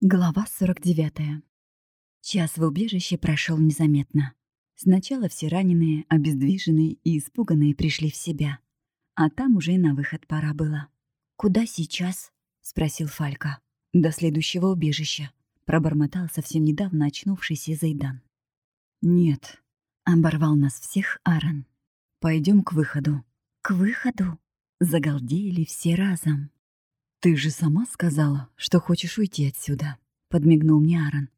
Глава 49. Час в убежище прошел незаметно. Сначала все раненые, обездвиженные и испуганные пришли в себя. А там уже и на выход пора было. «Куда сейчас?» — спросил Фалька. «До следующего убежища», — пробормотал совсем недавно очнувшийся Зайдан. «Нет», — оборвал нас всех Аарон. Пойдем к выходу». «К выходу?» — загалдели все разом. «Ты же сама сказала, что хочешь уйти отсюда», — подмигнул мне Аарон.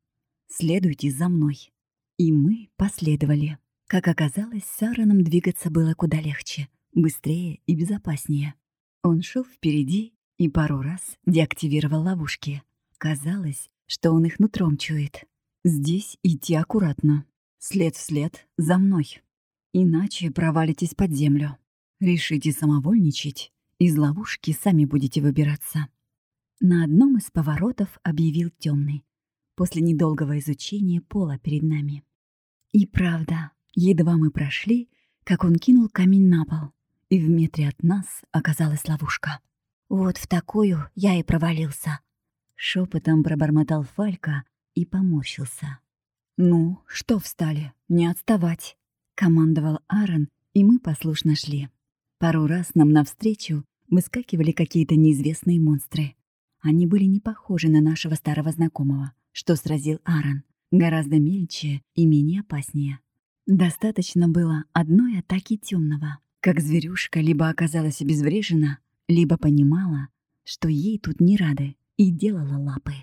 «Следуйте за мной». И мы последовали. Как оказалось, с Аароном двигаться было куда легче, быстрее и безопаснее. Он шел впереди и пару раз деактивировал ловушки. Казалось, что он их нутром чует. «Здесь идти аккуратно. След в след за мной. Иначе провалитесь под землю. Решите самовольничать, из ловушки сами будете выбираться. На одном из поворотов объявил темный. После недолгого изучения пола перед нами. И правда, едва мы прошли, как он кинул камень на пол, и в метре от нас оказалась ловушка. Вот в такую я и провалился. Шепотом пробормотал Фалька и поморщился. «Ну, что встали? Не отставать!» — командовал Аарон, и мы послушно шли. Пару раз нам навстречу выскакивали какие-то неизвестные монстры. Они были не похожи на нашего старого знакомого, что сразил Аарон, гораздо мельче и менее опаснее. Достаточно было одной атаки темного, как зверюшка либо оказалась обезврежена, либо понимала, что ей тут не рады, и делала лапы.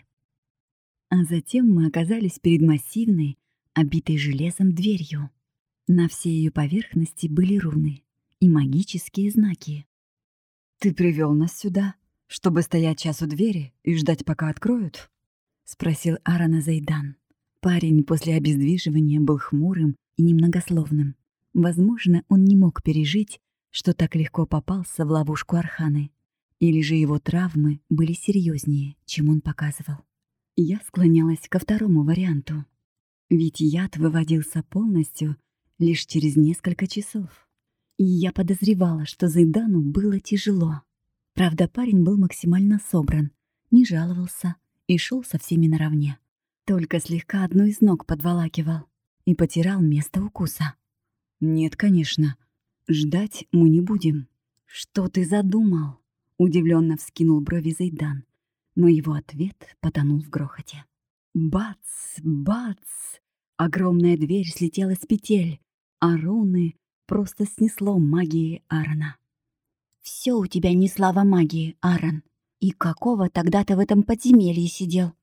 А затем мы оказались перед массивной, обитой железом дверью. На всей ее поверхности были руны и магические знаки. «Ты привел нас сюда, чтобы стоять час у двери и ждать, пока откроют?» — спросил Арана Зайдан. Парень после обездвиживания был хмурым и немногословным. Возможно, он не мог пережить, что так легко попался в ловушку Арханы. Или же его травмы были серьезнее, чем он показывал. Я склонялась ко второму варианту. Ведь яд выводился полностью лишь через несколько часов. И я подозревала, что Зайдану было тяжело. Правда, парень был максимально собран, не жаловался и шел со всеми наравне. Только слегка одну из ног подволакивал и потирал место укуса. «Нет, конечно. Ждать мы не будем». «Что ты задумал?» — удивленно вскинул брови Зайдан, но его ответ потонул в грохоте. Бац! Бац! Огромная дверь слетела с петель, а руны просто снесло магией Аарона. «Все у тебя не слава магии, Аарон. И какого тогда ты в этом подземелье сидел?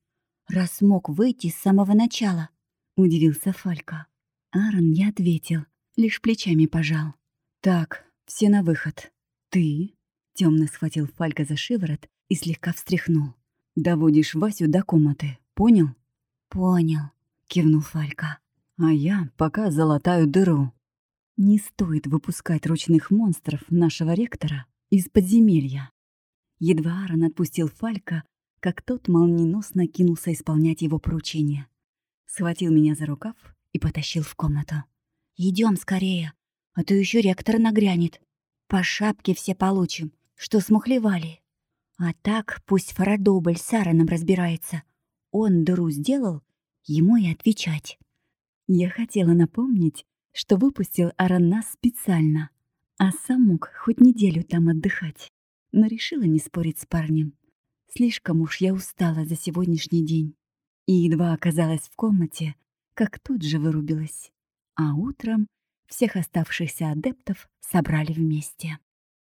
Раз мог выйти с самого начала?» — удивился Фалька. Аарон не ответил, лишь плечами пожал. «Так, все на выход. Ты...» — темно схватил Фалька за шиворот и слегка встряхнул. «Доводишь Васю до комнаты, понял?» «Понял», — кивнул Фалька. «А я пока залатаю дыру». Не стоит выпускать ручных монстров нашего ректора из подземелья. Едва Аарон отпустил Фалька, как тот молниеносно кинулся исполнять его поручение. Схватил меня за рукав и потащил в комнату. Идем скорее, а то еще ректор нагрянет. По шапке все получим, что смухлевали. А так пусть Фарадобль с Аароном разбирается. Он дыру сделал, ему и отвечать. Я хотела напомнить, что выпустил Аран нас специально, а сам мог хоть неделю там отдыхать. Но решила не спорить с парнем. Слишком уж я устала за сегодняшний день. И едва оказалась в комнате, как тут же вырубилась. А утром всех оставшихся адептов собрали вместе.